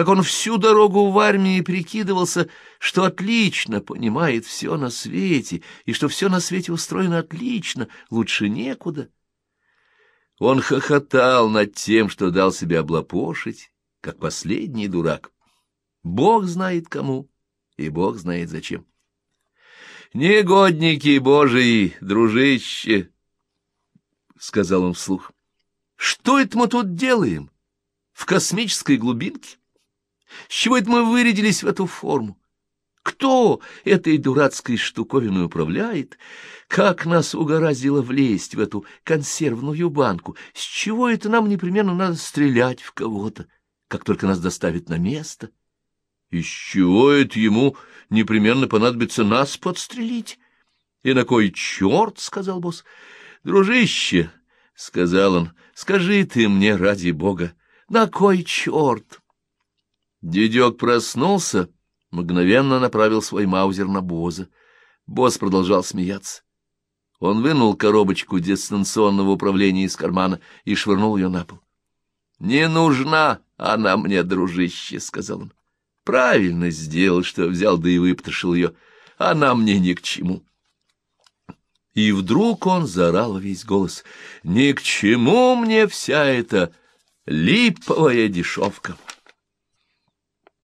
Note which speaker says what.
Speaker 1: как он всю дорогу в армии прикидывался, что отлично понимает все на свете, и что все на свете устроено отлично, лучше некуда. Он хохотал над тем, что дал себя облапошить, как последний дурак. Бог знает кому, и Бог знает зачем. «Негодники божии, дружище!» — сказал он вслух. «Что это мы тут делаем? В космической глубинке? С чего это мы вырядились в эту форму? Кто этой дурацкой штуковиной управляет? Как нас угораздило влезть в эту консервную банку? С чего это нам непременно надо стрелять в кого-то, как только нас доставят на место? Из чего это ему непременно понадобится нас подстрелить? И на кой черт, — сказал босс, — дружище, — сказал он, — скажи ты мне ради бога, на кой черт? Дедек проснулся, мгновенно направил свой маузер на Боза. Босс продолжал смеяться. Он вынул коробочку дистанционного управления из кармана и швырнул ее на пол. — Не нужна она мне, дружище, — сказал он. — Правильно сделал, что взял да и выпотрошил ее. Она мне ни к чему. И вдруг он заорал весь голос. — Ни к чему мне вся эта липовая дешевка! —